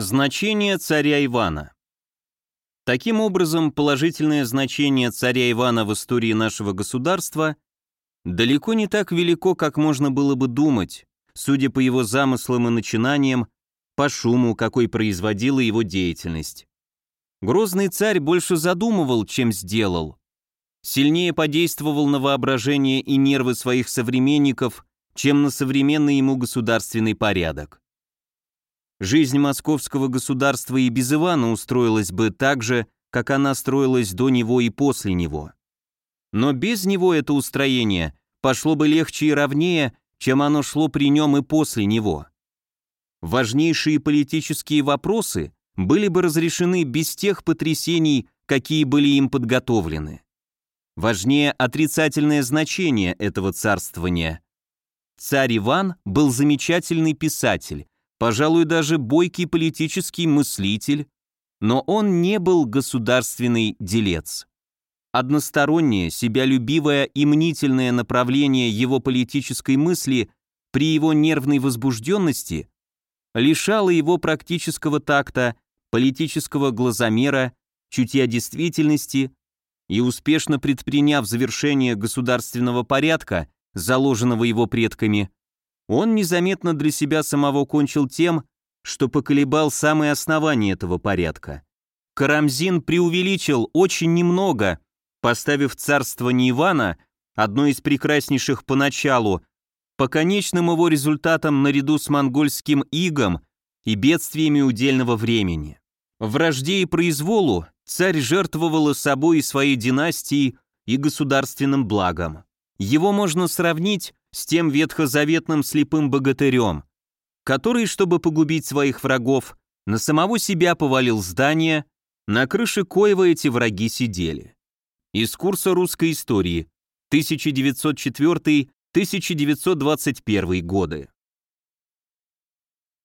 Значение царя Ивана. Таким образом, положительное значение царя Ивана в истории нашего государства далеко не так велико, как можно было бы думать, судя по его замыслам и начинаниям, по шуму, какой производила его деятельность. Грозный царь больше задумывал, чем сделал. Сильнее подействовал на воображение и нервы своих современников, чем на современный ему государственный порядок. Жизнь московского государства и без Ивана устроилась бы так же, как она строилась до него и после него. Но без него это устроение пошло бы легче и ровнее, чем оно шло при нем и после него. Важнейшие политические вопросы были бы разрешены без тех потрясений, какие были им подготовлены. Важнее отрицательное значение этого царствования. Царь Иван был замечательный писатель, пожалуй, даже бойкий политический мыслитель, но он не был государственный делец. Одностороннее, себялюбивое и мнительное направление его политической мысли при его нервной возбужденности лишало его практического такта, политического глазомера, чутья действительности и успешно предприняв завершение государственного порядка, заложенного его предками, он незаметно для себя самого кончил тем, что поколебал самые основания этого порядка. Карамзин преувеличил очень немного, поставив царство Ивана, одно из прекраснейших поначалу, по конечным его результатам наряду с монгольским игом и бедствиями удельного времени. Вражде и произволу царь жертвовал собой и своей династией и государственным благом. Его можно сравнить с тем ветхозаветным слепым богатырем, который, чтобы погубить своих врагов, на самого себя повалил здание, на крыше коего эти враги сидели. Из курса русской истории 1904-1921 годы.